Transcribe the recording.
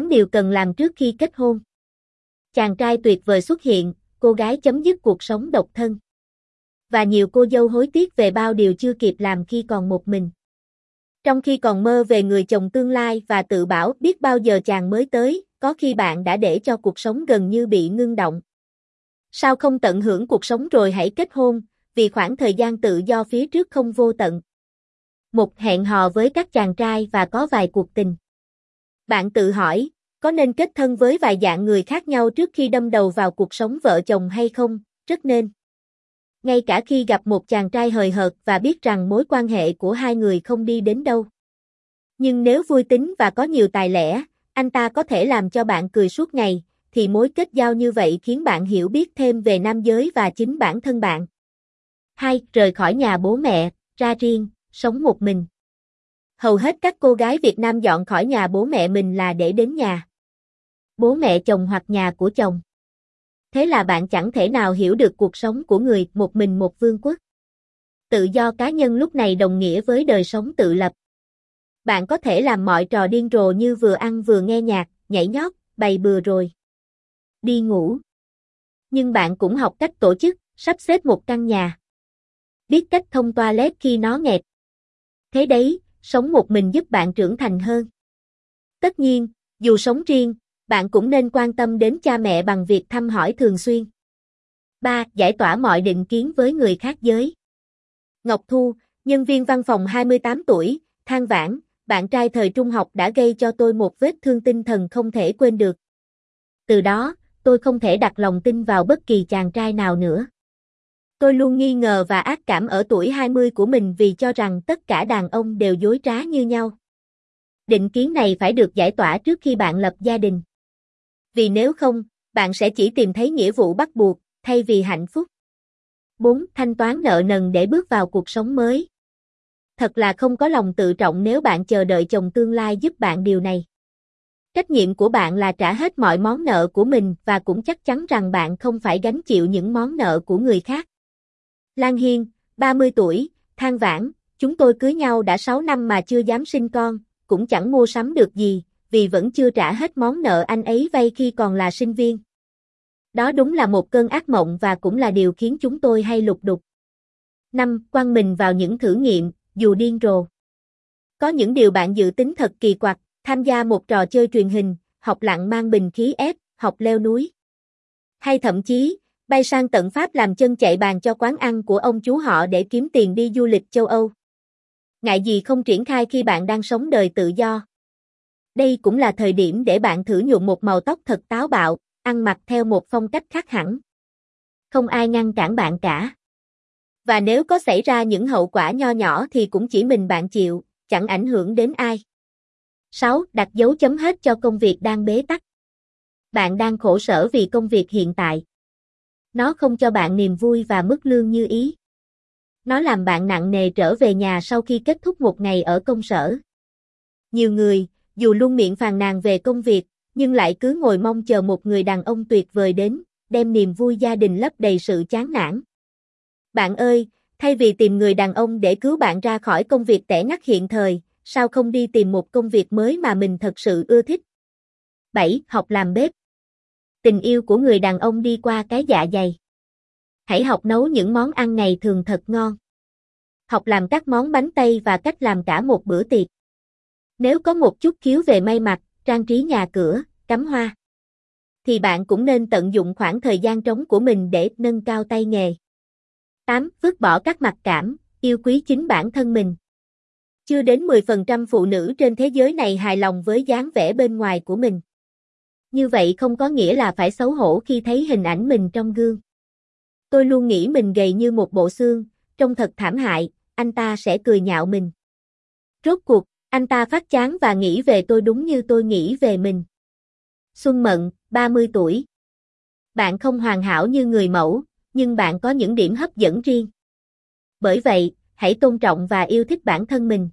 8 điều cần làm trước khi kết hôn. Chàng trai tuyệt vời xuất hiện, cô gái chấm dứt cuộc sống độc thân. Và nhiều cô dâu hối tiếc về bao điều chưa kịp làm khi còn một mình. Trong khi còn mơ về người chồng tương lai và tự bảo biết bao giờ chàng mới tới, có khi bạn đã để cho cuộc sống gần như bị ngưng động. Sao không tận hưởng cuộc sống rồi hãy kết hôn, vì khoảng thời gian tự do phía trước không vô tận. Một hẹn hò với các chàng trai và có vài cuộc tình. Bạn tự hỏi, có nên kết thân với vài dạng người khác nhau trước khi đâm đầu vào cuộc sống vợ chồng hay không? Rất nên. Ngay cả khi gặp một chàng trai hời hợt và biết rằng mối quan hệ của hai người không đi đến đâu. Nhưng nếu vui tính và có nhiều tài lẻ, anh ta có thể làm cho bạn cười suốt ngày, thì mối kết giao như vậy khiến bạn hiểu biết thêm về nam giới và chính bản thân bạn. 2. Rời khỏi nhà bố mẹ, ra riêng, sống một mình. Hầu hết các cô gái Việt Nam dọn khỏi nhà bố mẹ mình là để đến nhà bố mẹ chồng hoặc nhà của chồng. Thế là bạn chẳng thể nào hiểu được cuộc sống của người một mình một vương quốc. Tự do cá nhân lúc này đồng nghĩa với đời sống tự lập. Bạn có thể làm mọi trò điên rồ như vừa ăn vừa nghe nhạc, nhảy nhót, bày bừa rồi. Đi ngủ. Nhưng bạn cũng học cách tổ chức, sắp xếp một căn nhà. Biết cách thông toilet khi nó nghẹt. Thế đấy, sống một mình giúp bạn trưởng thành hơn. Tất nhiên, dù sống riêng, bạn cũng nên quan tâm đến cha mẹ bằng việc thăm hỏi thường xuyên. 3. Giải tỏa mọi định kiến với người khác giới. Ngọc Thu, nhân viên văn phòng 28 tuổi, than vãn, bạn trai thời trung học đã gây cho tôi một vết thương tinh thần không thể quên được. Từ đó, tôi không thể đặt lòng tin vào bất kỳ chàng trai nào nữa. Tôi luôn nghi ngờ và ác cảm ở tuổi 20 của mình vì cho rằng tất cả đàn ông đều dối trá như nhau. Định kiến này phải được giải tỏa trước khi bạn lập gia đình vì nếu không, bạn sẽ chỉ tìm thấy nghĩa vụ bắt buộc, thay vì hạnh phúc. 4. Thanh toán nợ nần để bước vào cuộc sống mới. Thật là không có lòng tự trọng nếu bạn chờ đợi chồng tương lai giúp bạn điều này. Trách nhiệm của bạn là trả hết mọi món nợ của mình và cũng chắc chắn rằng bạn không phải gánh chịu những món nợ của người khác. Lan Hiên, 30 tuổi, than vãn, chúng tôi cưới nhau đã 6 năm mà chưa dám sinh con, cũng chẳng mua sắm được gì, vì vẫn chưa trả hết món nợ anh ấy vay khi còn là sinh viên. Đó đúng là một cơn ác mộng và cũng là điều khiến chúng tôi hay lục đục. Năm Quăng mình vào những thử nghiệm, dù điên rồ. Có những điều bạn dự tính thật kỳ quặc, tham gia một trò chơi truyền hình, học lặng mang bình khí ép, học leo núi. Hay thậm chí, bay sang tận Pháp làm chân chạy bàn cho quán ăn của ông chú họ để kiếm tiền đi du lịch châu Âu. Ngại gì không triển khai khi bạn đang sống đời tự do. Đây cũng là thời điểm để bạn thử nhuộm một màu tóc thật táo bạo, ăn mặc theo một phong cách khác hẳn. Không ai ngăn cản bạn cả. Và nếu có xảy ra những hậu quả nho nhỏ thì cũng chỉ mình bạn chịu, chẳng ảnh hưởng đến ai. 6. Đặt dấu chấm hết cho công việc đang bế tắc. Bạn đang khổ sở vì công việc hiện tại. Nó không cho bạn niềm vui và mức lương như ý. Nó làm bạn nặng nề trở về nhà sau khi kết thúc một ngày ở công sở. Nhiều người, dù luôn miệng phàn nàn về công việc, nhưng lại cứ ngồi mong chờ một người đàn ông tuyệt vời đến, đem niềm vui gia đình lấp đầy sự chán nản. Bạn ơi, thay vì tìm người đàn ông để cứu bạn ra khỏi công việc tẻ ngắt hiện thời, sao không đi tìm một công việc mới mà mình thật sự ưa thích? 7. Học làm bếp Tình yêu của người đàn ông đi qua cái dạ dày. Hãy học nấu những món ăn ngày thường thật ngon. Học làm các món bánh tây và cách làm cả một bữa tiệc. Nếu có một chút khiếu về may mặc, trang trí nhà cửa, cắm hoa, thì bạn cũng nên tận dụng khoảng thời gian trống của mình để nâng cao tay nghề. 8. Vứt bỏ các mặc cảm, yêu quý chính bản thân mình. Chưa đến 10% phụ nữ trên thế giới này hài lòng với dáng vẻ bên ngoài của mình. Như vậy không có nghĩa là phải xấu hổ khi thấy hình ảnh mình trong gương. Tôi luôn nghĩ mình gầy như một bộ xương, trông thật thảm hại, anh ta sẽ cười nhạo mình. Rốt cuộc, anh ta phát chán và nghĩ về tôi đúng như tôi nghĩ về mình. Xuân Mận, 30 tuổi. Bạn không hoàn hảo như người mẫu, nhưng bạn có những điểm hấp dẫn riêng. Bởi vậy, hãy tôn trọng và yêu thích bản thân mình.